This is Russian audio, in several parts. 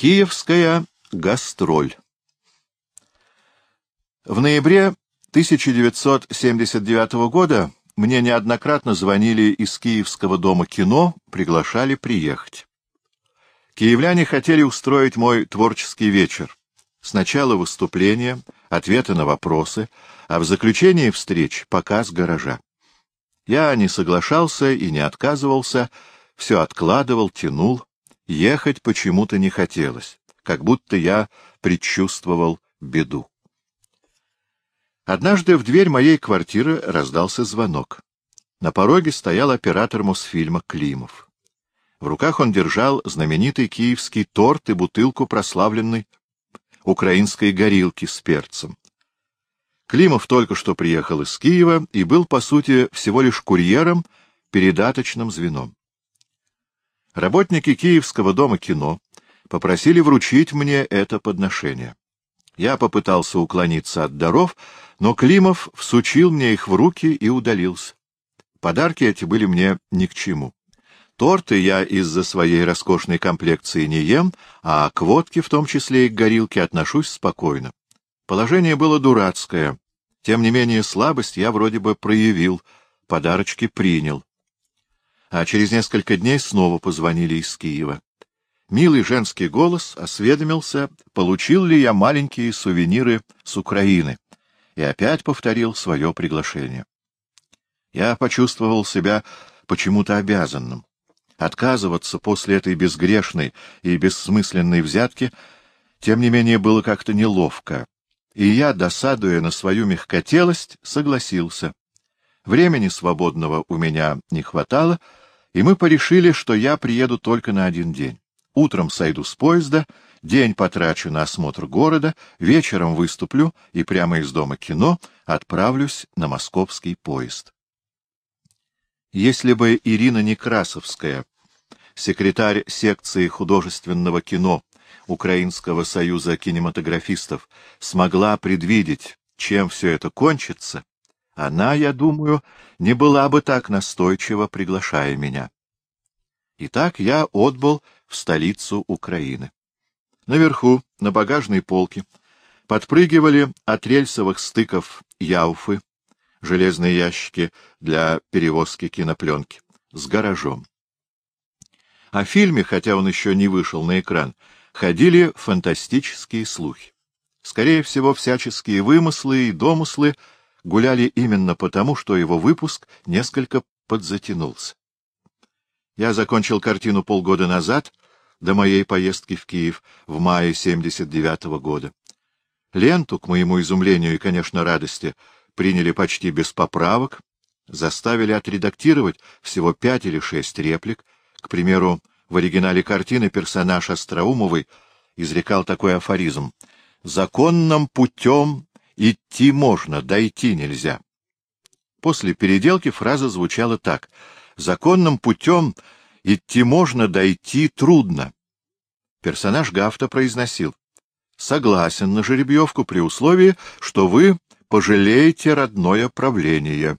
Киевская гастроль В ноябре 1979 года мне неоднократно звонили из Киевского дома кино, приглашали приехать. Киевляне хотели устроить мой творческий вечер. Сначала выступление, ответы на вопросы, а в заключении встреч показ гаража. Я не соглашался и не отказывался, все откладывал, тянул. Ехать почему-то не хотелось, как будто я предчувствовал беду. Однажды в дверь моей квартиры раздался звонок. На пороге стоял оператор Мосфильма Климов. В руках он держал знаменитый киевский торт и бутылку прославленной украинской горилки с перцем. Климов только что приехал из Киева и был, по сути, всего лишь курьером, передаточным звеном. Работники Киевского дома кино попросили вручить мне это подношение. Я попытался уклониться от даров, но Климов всучил мне их в руки и удалился. Подарки эти были мне ни к чему. Торты я из-за своей роскошной комплекции не ем, а к водке, в том числе и к горилке, отношусь спокойно. Положение было дурацкое. Тем не менее, слабость я вроде бы проявил, подарочки принял а через несколько дней снова позвонили из Киева. Милый женский голос осведомился, получил ли я маленькие сувениры с Украины, и опять повторил свое приглашение. Я почувствовал себя почему-то обязанным. Отказываться после этой безгрешной и бессмысленной взятки, тем не менее, было как-то неловко, и я, досадуя на свою мягкотелость, согласился. Времени свободного у меня не хватало, и мы порешили, что я приеду только на один день. Утром сойду с поезда, день потрачу на осмотр города, вечером выступлю и прямо из дома кино отправлюсь на московский поезд. Если бы Ирина Некрасовская, секретарь секции художественного кино Украинского союза кинематографистов, смогла предвидеть, чем все это кончится, она, я думаю, не была бы так настойчиво приглашая меня. Итак, я отбыл в столицу Украины. Наверху, на багажной полке, подпрыгивали от рельсовых стыков яуфы, железные ящики для перевозки кинопленки, с гаражом. О фильме, хотя он еще не вышел на экран, ходили фантастические слухи. Скорее всего, всяческие вымыслы и домыслы — гуляли именно потому, что его выпуск несколько подзатянулся. Я закончил картину полгода назад, до моей поездки в Киев в мае 79 -го года. Ленту, к моему изумлению и, конечно, радости, приняли почти без поправок, заставили отредактировать всего пять или шесть реплик. К примеру, в оригинале картины персонаж Остроумовой изрекал такой афоризм «Законным путем Идти можно, дойти нельзя. После переделки фраза звучала так. Законным путем идти можно, дойти трудно. Персонаж Гафта произносил. Согласен на жеребьевку при условии, что вы пожалеете родное правление.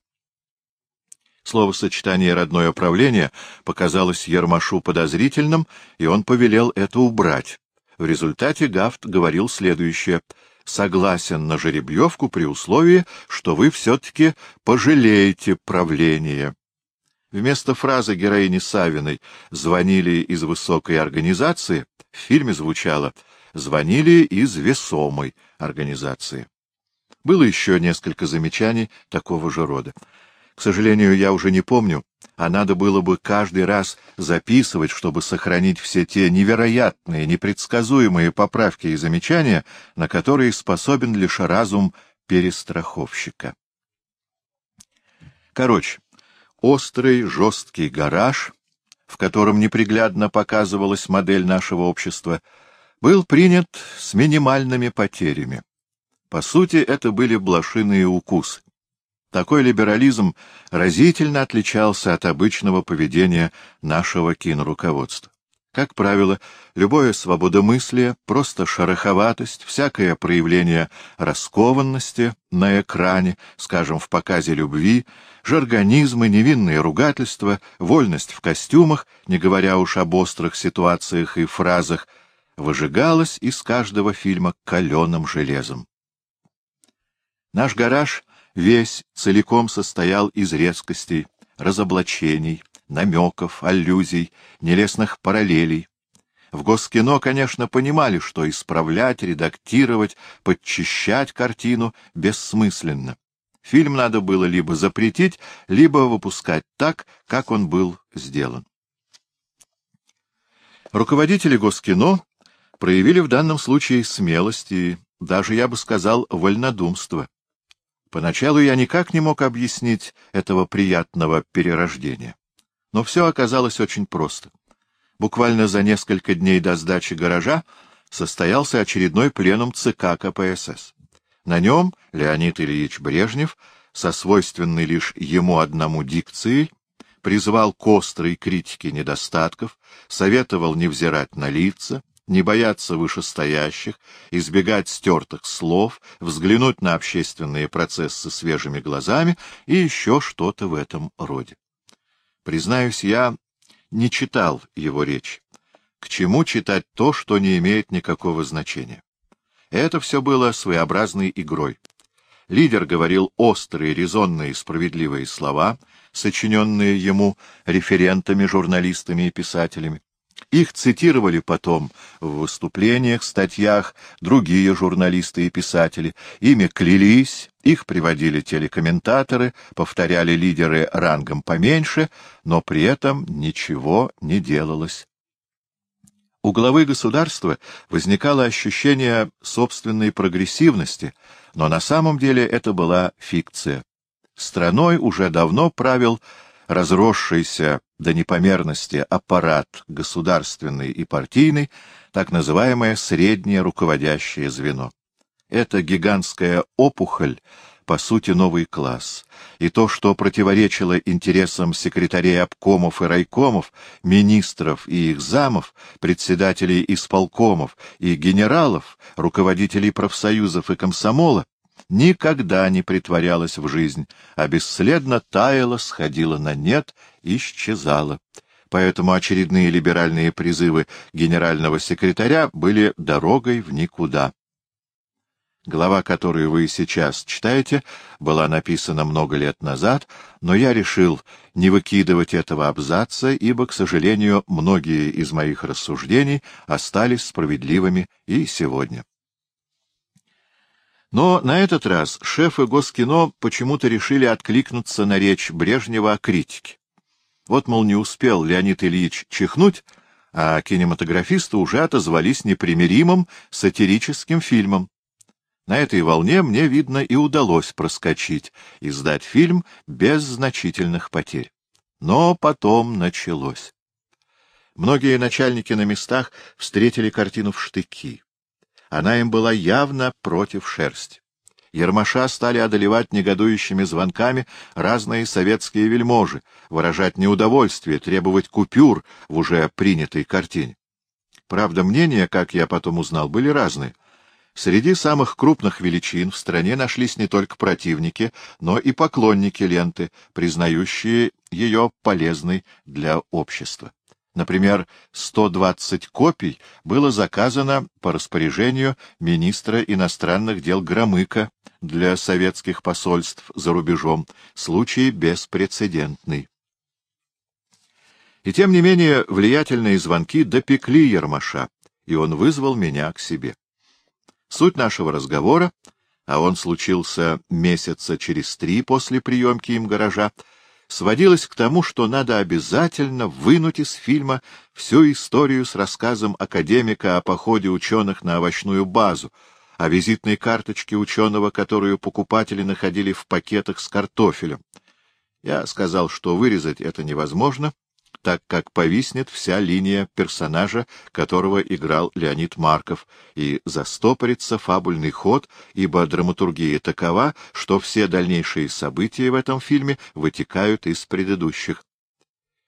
Словосочетание «родное правление» показалось Ермашу подозрительным, и он повелел это убрать. В результате Гафт говорил следующее — согласен на жеребьевку при условии, что вы все-таки пожалеете правление. Вместо фразы героини Савиной «звонили из высокой организации» в фильме звучало «звонили из весомой организации». Было еще несколько замечаний такого же рода. К сожалению, я уже не помню, а надо было бы каждый раз записывать, чтобы сохранить все те невероятные, непредсказуемые поправки и замечания, на которые способен лишь разум перестраховщика. Короче, острый, жесткий гараж, в котором неприглядно показывалась модель нашего общества, был принят с минимальными потерями. По сути, это были блошиные укусы. Такой либерализм разительно отличался от обычного поведения нашего киноруководства. Как правило, любое свободомыслие, просто шероховатость, всякое проявление раскованности на экране, скажем, в показе любви, жаргонизмы, невинные ругательства, вольность в костюмах, не говоря уж об острых ситуациях и фразах, выжигалась из каждого фильма каленым железом. Наш гараж весь целиком состоял из резкостей, разоблачений, намеков, аллюзий, нелестных параллелей. В Госкино, конечно, понимали, что исправлять, редактировать, подчищать картину бессмысленно. Фильм надо было либо запретить, либо выпускать так, как он был сделан. Руководители Госкино проявили в данном случае смелость и даже, я бы сказал, вольнодумство. Поначалу я никак не мог объяснить этого приятного перерождения. Но все оказалось очень просто. Буквально за несколько дней до сдачи гаража состоялся очередной пленум ЦК КПСС. На нем Леонид Ильич Брежнев со свойственной лишь ему одному дикцией призвал к острой критике недостатков, советовал не взирать на лица, не бояться вышестоящих, избегать стертых слов, взглянуть на общественные процессы свежими глазами и еще что-то в этом роде. Признаюсь, я не читал его речь. К чему читать то, что не имеет никакого значения? Это все было своеобразной игрой. Лидер говорил острые, резонные, справедливые слова, сочиненные ему референтами, журналистами и писателями. Их цитировали потом в выступлениях, статьях другие журналисты и писатели, ими клялись, их приводили телекомментаторы, повторяли лидеры рангом поменьше, но при этом ничего не делалось. У главы государства возникало ощущение собственной прогрессивности, но на самом деле это была фикция. Страной уже давно правил разросшийся до непомерности аппарат государственный и партийный, так называемое среднее руководящее звено. Это гигантская опухоль, по сути, новый класс. И то, что противоречило интересам секретарей обкомов и райкомов, министров и их замов, председателей исполкомов и генералов, руководителей профсоюзов и комсомола, никогда не притворялась в жизнь, а бесследно таяла, сходила на нет, исчезала. Поэтому очередные либеральные призывы генерального секретаря были дорогой в никуда. Глава, которую вы сейчас читаете, была написана много лет назад, но я решил не выкидывать этого абзаца, ибо, к сожалению, многие из моих рассуждений остались справедливыми и сегодня. Но на этот раз шефы Госкино почему-то решили откликнуться на речь Брежнева о критике. Вот, мол, не успел Леонид Ильич чихнуть, а кинематографисты уже отозвались непримиримым сатирическим фильмом. На этой волне мне, видно, и удалось проскочить и сдать фильм без значительных потерь. Но потом началось. Многие начальники на местах встретили картину в штыки. Она им была явно против шерсти. Ермаша стали одолевать негодующими звонками разные советские вельможи, выражать неудовольствие, требовать купюр в уже принятой картине. Правда, мнения, как я потом узнал, были разные. Среди самых крупных величин в стране нашлись не только противники, но и поклонники ленты, признающие ее полезной для общества. Например, 120 копий было заказано по распоряжению министра иностранных дел Громыка для советских посольств за рубежом. Случай беспрецедентный. И тем не менее влиятельные звонки допекли Ермаша, и он вызвал меня к себе. Суть нашего разговора, а он случился месяца через три после приемки им гаража, сводилось к тому, что надо обязательно вынуть из фильма всю историю с рассказом академика о походе ученых на овощную базу, о визитной карточке ученого, которую покупатели находили в пакетах с картофелем. Я сказал, что вырезать это невозможно, так как повиснет вся линия персонажа, которого играл Леонид Марков, и застопорится фабульный ход, ибо драматургия такова, что все дальнейшие события в этом фильме вытекают из предыдущих.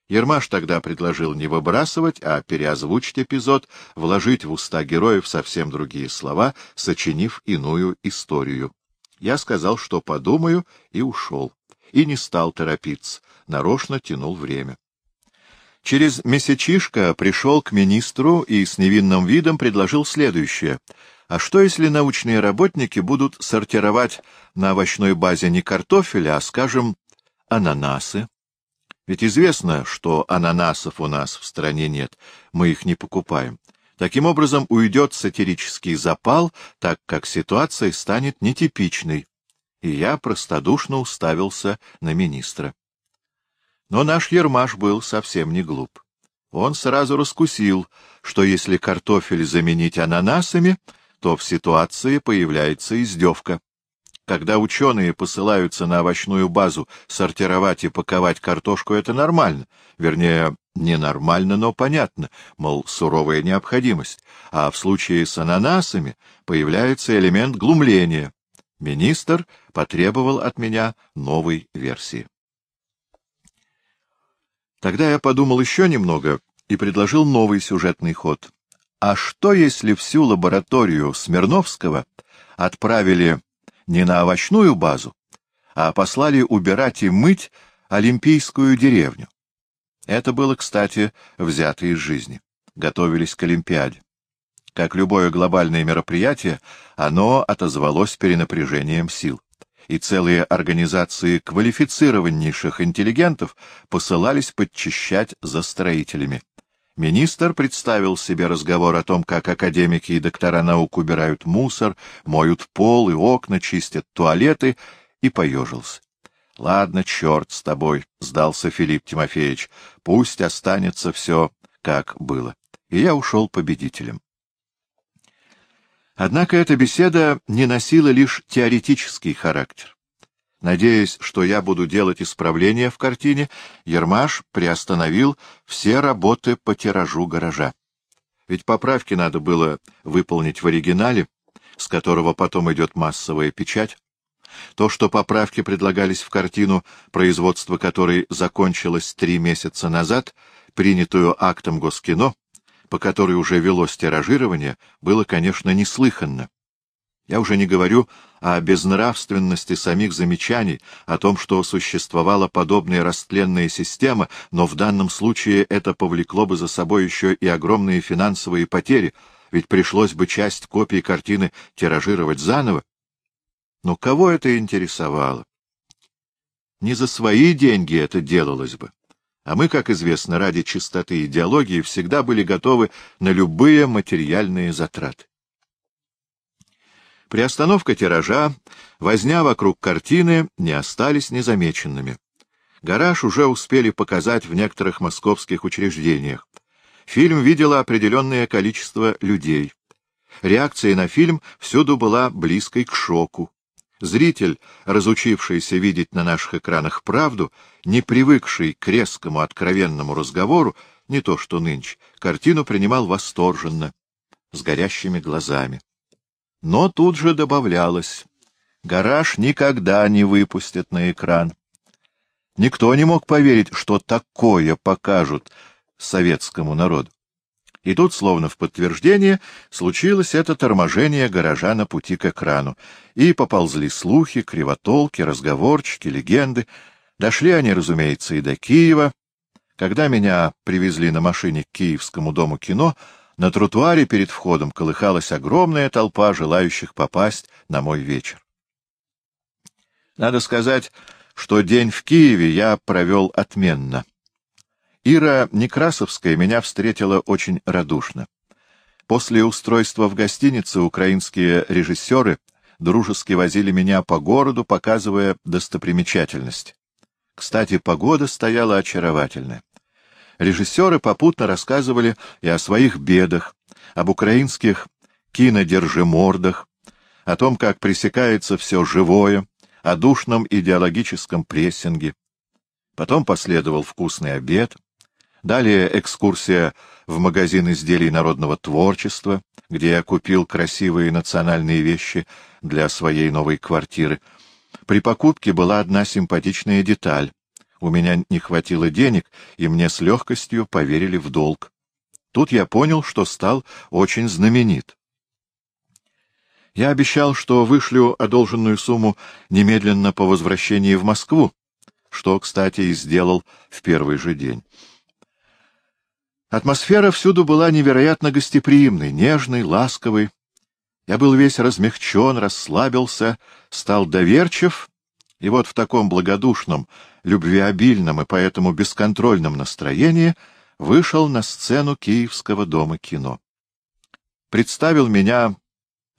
Ермаш тогда предложил не выбрасывать, а переозвучить эпизод, вложить в уста героев совсем другие слова, сочинив иную историю. Я сказал, что подумаю, и ушел. И не стал торопиться, нарочно тянул время. Через месячишко пришел к министру и с невинным видом предложил следующее. А что, если научные работники будут сортировать на овощной базе не картофель, а, скажем, ананасы? Ведь известно, что ананасов у нас в стране нет, мы их не покупаем. Таким образом, уйдет сатирический запал, так как ситуация станет нетипичной. И я простодушно уставился на министра. Но наш Ермаш был совсем не глуп. Он сразу раскусил, что если картофель заменить ананасами, то в ситуации появляется издевка. Когда ученые посылаются на овощную базу сортировать и паковать картошку, это нормально. Вернее, ненормально, но понятно, мол, суровая необходимость. А в случае с ананасами появляется элемент глумления. Министр потребовал от меня новой версии. Тогда я подумал еще немного и предложил новый сюжетный ход. А что, если всю лабораторию Смирновского отправили не на овощную базу, а послали убирать и мыть Олимпийскую деревню. Это было, кстати, взято из жизни. Готовились к Олимпиаде. Как любое глобальное мероприятие, оно отозвалось перенапряжением сил. И целые организации квалифицированнейших интеллигентов посылались подчищать за строителями. Министр представил себе разговор о том, как академики и доктора наук убирают мусор, моют пол и окна, чистят туалеты, и поежился. — Ладно, черт с тобой, — сдался Филипп Тимофеевич, — пусть останется все, как было. И я ушел победителем. Однако эта беседа не носила лишь теоретический характер. Надеясь, что я буду делать исправления в картине, Ермаш приостановил все работы по тиражу гаража. Ведь поправки надо было выполнить в оригинале, с которого потом идет массовая печать. То, что поправки предлагались в картину, производство которой закончилось три месяца назад, принятую актом Госкино, по которой уже велось тиражирование, было, конечно, неслыханно. Я уже не говорю о безнравственности самих замечаний, о том, что существовала подобная растленная система, но в данном случае это повлекло бы за собой еще и огромные финансовые потери, ведь пришлось бы часть копий картины тиражировать заново. Но кого это интересовало? Не за свои деньги это делалось бы. А мы, как известно, ради чистоты идеологии всегда были готовы на любые материальные затраты. Приостановка тиража, возня вокруг картины не остались незамеченными. Гараж уже успели показать в некоторых московских учреждениях. Фильм видело определенное количество людей. Реакция на фильм всюду была близкой к шоку. Зритель, разучившийся видеть на наших экранах правду, не привыкший к резкому откровенному разговору, не то что нынче, картину принимал восторженно, с горящими глазами. Но тут же добавлялось. Гараж никогда не выпустят на экран. Никто не мог поверить, что такое покажут советскому народу. И тут, словно в подтверждение, случилось это торможение гаража на пути к экрану. И поползли слухи, кривотолки, разговорчики, легенды. Дошли они, разумеется, и до Киева. Когда меня привезли на машине к Киевскому дому кино, на тротуаре перед входом колыхалась огромная толпа желающих попасть на мой вечер. Надо сказать, что день в Киеве я провел отменно. Ира Некрасовская меня встретила очень радушно. После устройства в гостинице украинские режиссеры дружески возили меня по городу, показывая достопримечательность. Кстати, погода стояла очаровательная. Режиссеры попутно рассказывали и о своих бедах, об украинских кинодержимордах, о том, как пресекается все живое, о душном идеологическом прессинге. Потом последовал вкусный обед, далее экскурсия в магазин изделий народного творчества, где я купил красивые национальные вещи для своей новой квартиры. При покупке была одна симпатичная деталь. У меня не хватило денег, и мне с легкостью поверили в долг. Тут я понял, что стал очень знаменит. Я обещал, что вышлю одолженную сумму немедленно по возвращении в Москву, что, кстати, и сделал в первый же день. Атмосфера всюду была невероятно гостеприимной, нежной, ласковой. Я был весь размягчен, расслабился, стал доверчив, и вот в таком благодушном, любвеобильном и поэтому бесконтрольном настроении вышел на сцену Киевского дома кино. Представил меня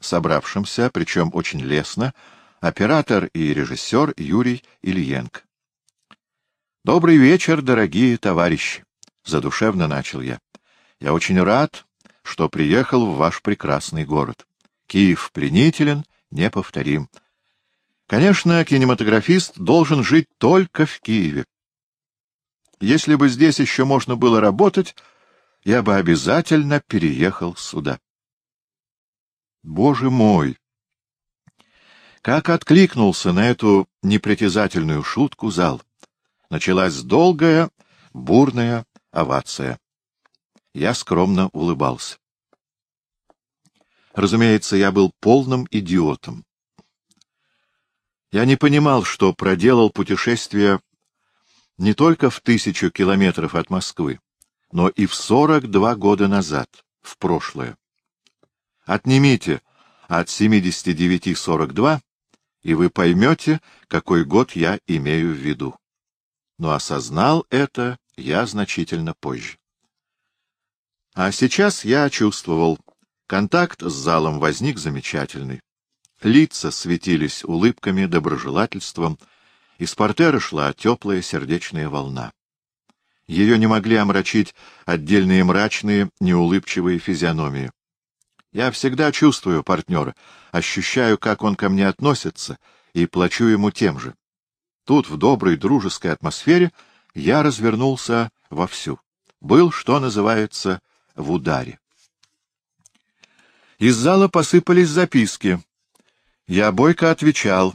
собравшимся, причем очень лестно, оператор и режиссер Юрий Ильенко. «Добрый вечер, дорогие товарищи!» — задушевно начал я. «Я очень рад, что приехал в ваш прекрасный город. Киев пленителен, неповторим. Конечно, кинематографист должен жить только в Киеве. Если бы здесь еще можно было работать, я бы обязательно переехал сюда. Боже мой! Как откликнулся на эту непритязательную шутку зал! Началась долгая, бурная овация. Я скромно улыбался. Разумеется, я был полным идиотом. Я не понимал, что проделал путешествие не только в тысячу километров от Москвы, но и в сорок два года назад, в прошлое. Отнимите от семидесяти девяти сорок два, и вы поймете, какой год я имею в виду. Но осознал это я значительно позже. А сейчас я чувствовал, контакт с залом возник замечательный. Лица светились улыбками, доброжелательством, из портера шла теплая сердечная волна. Ее не могли омрачить отдельные мрачные, неулыбчивые физиономии. Я всегда чувствую партнера, ощущаю, как он ко мне относится, и плачу ему тем же. Тут, в доброй дружеской атмосфере, я развернулся вовсю. Был, что называется, в ударе. Из зала посыпались записки. Я бойко отвечал.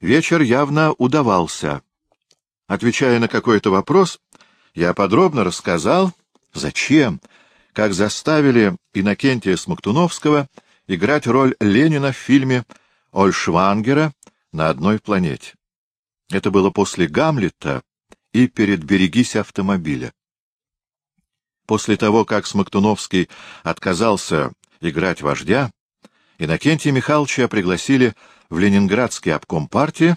Вечер явно удавался. Отвечая на какой-то вопрос, я подробно рассказал, зачем, как заставили Иннокентия Смоктуновского играть роль Ленина в фильме Ольшвангера на одной планете. Это было после Гамлета и перед «Берегись автомобиля». После того, как Смоктуновский отказался играть вождя, Иннокентия Михайловича пригласили в Ленинградский обком партии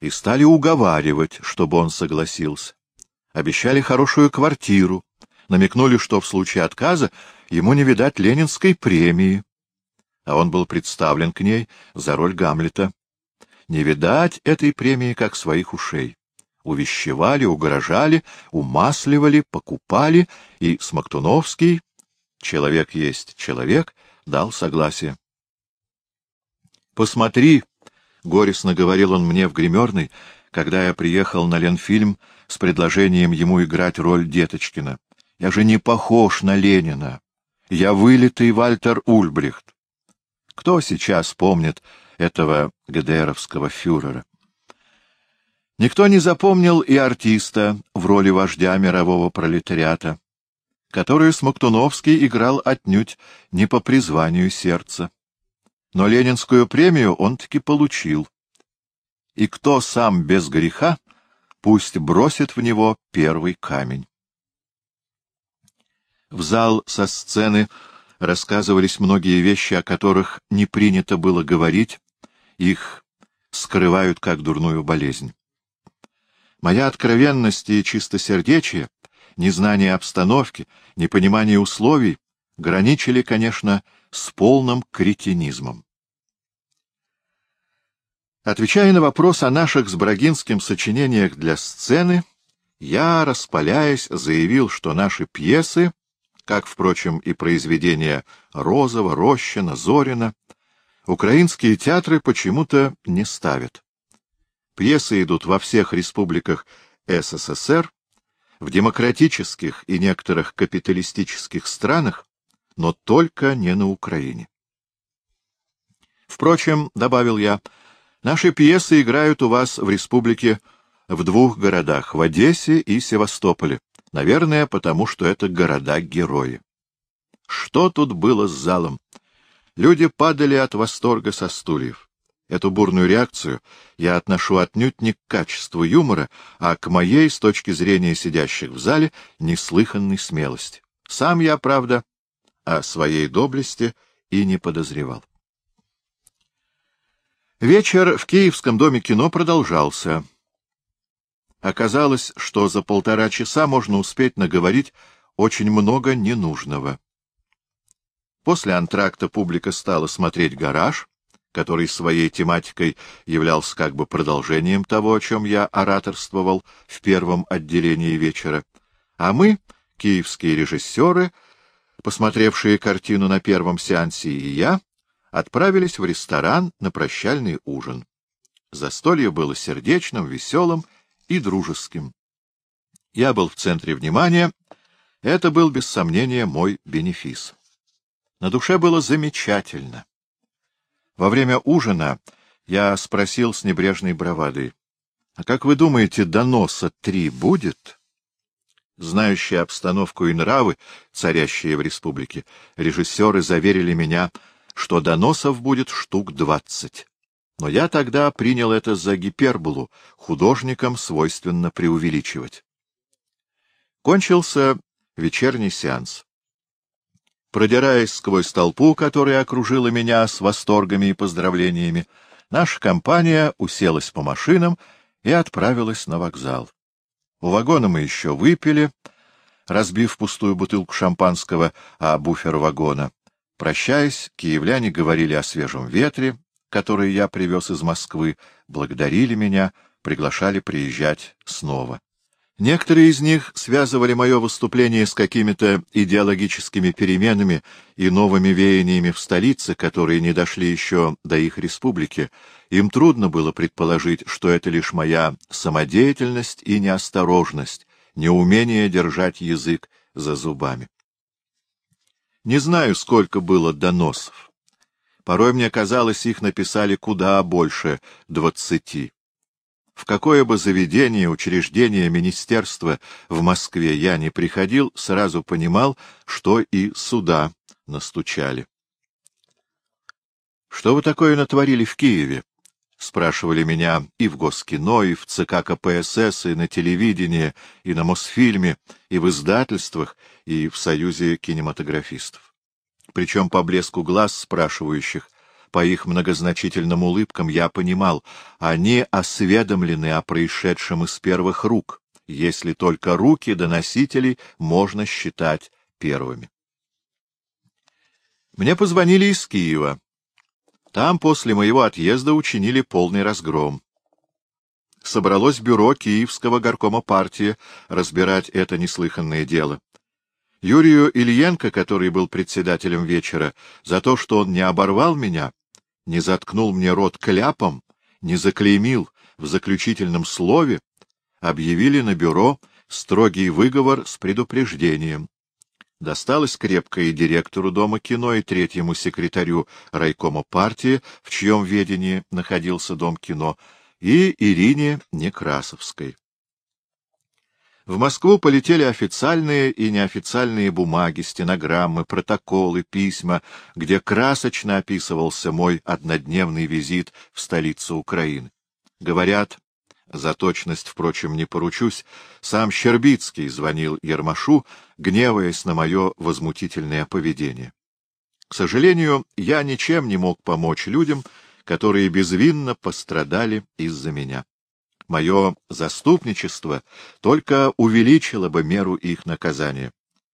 и стали уговаривать, чтобы он согласился. Обещали хорошую квартиру, намекнули, что в случае отказа ему не видать ленинской премии, а он был представлен к ней за роль Гамлета. Не видать этой премии, как своих ушей. Увещевали, угрожали, умасливали, покупали, и Смоктуновский, человек есть человек, дал согласие. «Посмотри», — горестно говорил он мне в гримерной, когда я приехал на Ленфильм с предложением ему играть роль Деточкина. «Я же не похож на Ленина. Я вылитый Вальтер Ульбрихт. Кто сейчас помнит этого ГДРовского фюрера? Никто не запомнил и артиста в роли вождя мирового пролетариата, которую Смоктуновский играл отнюдь не по призванию сердца. Но ленинскую премию он таки получил. И кто сам без греха, пусть бросит в него первый камень. В зал со сцены рассказывались многие вещи, о которых не принято было говорить, их скрывают как дурную болезнь. Моя откровенность и чистосердечие, незнание обстановки, непонимание условий граничили, конечно, с полным кретинизмом. Отвечая на вопрос о наших с Брагинским сочинениях для сцены, я, распаляясь, заявил, что наши пьесы, как, впрочем, и произведения Розова, Рощина, Зорина, украинские театры почему-то не ставят. Пьесы идут во всех республиках СССР, в демократических и некоторых капиталистических странах, но только не на Украине. Впрочем, — добавил я, — наши пьесы играют у вас в республике в двух городах — в Одессе и Севастополе. Наверное, потому что это города-герои. Что тут было с залом? Люди падали от восторга со стульев. Эту бурную реакцию я отношу отнюдь не к качеству юмора, а к моей, с точки зрения сидящих в зале, неслыханной смелости. Сам я, правда, о своей доблести и не подозревал. Вечер в Киевском доме кино продолжался. Оказалось, что за полтора часа можно успеть наговорить очень много ненужного. После антракта публика стала смотреть «Гараж», который своей тематикой являлся как бы продолжением того, о чем я ораторствовал в первом отделении вечера. А мы, киевские режиссеры, посмотревшие картину на первом сеансе, и я, отправились в ресторан на прощальный ужин. Застолье было сердечным, веселым и дружеским. Я был в центре внимания. Это был, без сомнения, мой бенефис. На душе было замечательно. Во время ужина я спросил с небрежной бравадой, «А как вы думаете, доноса три будет?» Знающие обстановку и нравы, царящие в республике, режиссеры заверили меня, что доносов будет штук двадцать. Но я тогда принял это за гиперболу, художникам свойственно преувеличивать. Кончился вечерний сеанс. Продираясь сквозь толпу, которая окружила меня с восторгами и поздравлениями, наша компания уселась по машинам и отправилась на вокзал. У вагона мы еще выпили, разбив пустую бутылку шампанского о буфер вагона. Прощаясь, киевляне говорили о свежем ветре, который я привез из Москвы, благодарили меня, приглашали приезжать снова. Некоторые из них связывали мое выступление с какими-то идеологическими переменами и новыми веяниями в столице, которые не дошли еще до их республики. Им трудно было предположить, что это лишь моя самодеятельность и неосторожность, неумение держать язык за зубами. Не знаю, сколько было доносов. Порой мне казалось, их написали куда больше двадцати. В какое бы заведение, учреждение, министерство в Москве я не приходил, сразу понимал, что и сюда настучали. — Что вы такое натворили в Киеве? — спрашивали меня и в Госкино, и в ЦК КПСС, и на телевидении, и на Мосфильме, и в издательствах, и в Союзе кинематографистов. Причем по блеску глаз спрашивающих по их многозначительным улыбкам я понимал, они осведомлены о происшедшем из первых рук, если только руки доносителей можно считать первыми. Мне позвонили из Киева. Там после моего отъезда учинили полный разгром. Собралось бюро Киевского горкома партии разбирать это неслыханное дело. Юрию Ильенко, который был председателем вечера, за то, что он не оборвал меня, не заткнул мне рот кляпом, не заклеймил в заключительном слове, объявили на бюро строгий выговор с предупреждением. Досталось крепко и директору Дома кино, и третьему секретарю райкома партии, в чьем ведении находился Дом кино, и Ирине Некрасовской. В Москву полетели официальные и неофициальные бумаги, стенограммы, протоколы, письма, где красочно описывался мой однодневный визит в столицу Украины. Говорят, за точность, впрочем, не поручусь, сам Щербицкий звонил Ермашу, гневаясь на мое возмутительное поведение. К сожалению, я ничем не мог помочь людям, которые безвинно пострадали из-за меня мое заступничество только увеличило бы меру их наказания.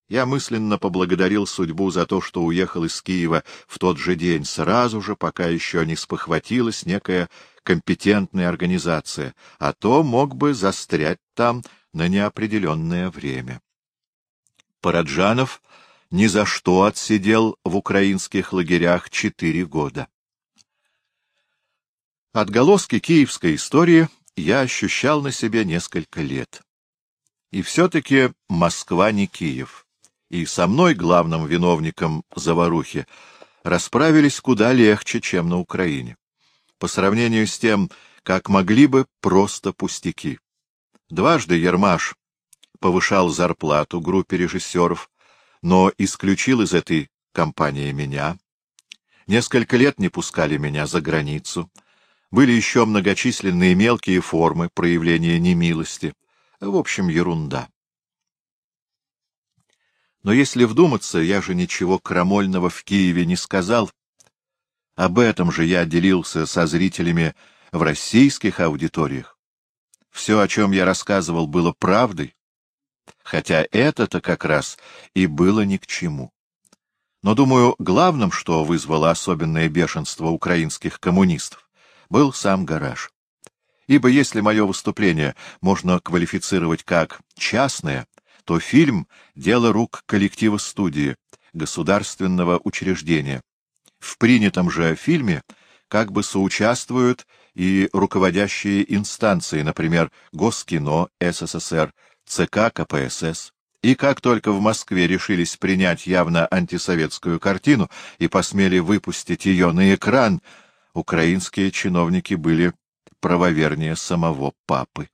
Я мысленно поблагодарил судьбу за то, что уехал из Киева в тот же день, сразу же, пока еще не спохватилась некая компетентная организация, а то мог бы застрять там на неопределенное время. Параджанов ни за что отсидел в украинских лагерях четыре года. Отголоски киевской истории я ощущал на себе несколько лет. И все-таки Москва не Киев. И со мной, главным виновником заварухи, расправились куда легче, чем на Украине. По сравнению с тем, как могли бы просто пустяки. Дважды Ермаш повышал зарплату группе режиссеров, но исключил из этой компании меня. Несколько лет не пускали меня за границу — были еще многочисленные мелкие формы проявления немилости. В общем, ерунда. Но если вдуматься, я же ничего крамольного в Киеве не сказал. Об этом же я делился со зрителями в российских аудиториях. Все, о чем я рассказывал, было правдой, хотя это-то как раз и было ни к чему. Но, думаю, главным, что вызвало особенное бешенство украинских коммунистов, был сам гараж. Ибо если мое выступление можно квалифицировать как частное, то фильм — дело рук коллектива студии, государственного учреждения. В принятом же фильме как бы соучаствуют и руководящие инстанции, например, Госкино СССР, ЦК КПСС. И как только в Москве решились принять явно антисоветскую картину и посмели выпустить ее на экран, украинские чиновники были правовернее самого папы.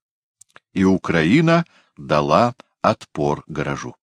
И Украина дала отпор гаражу.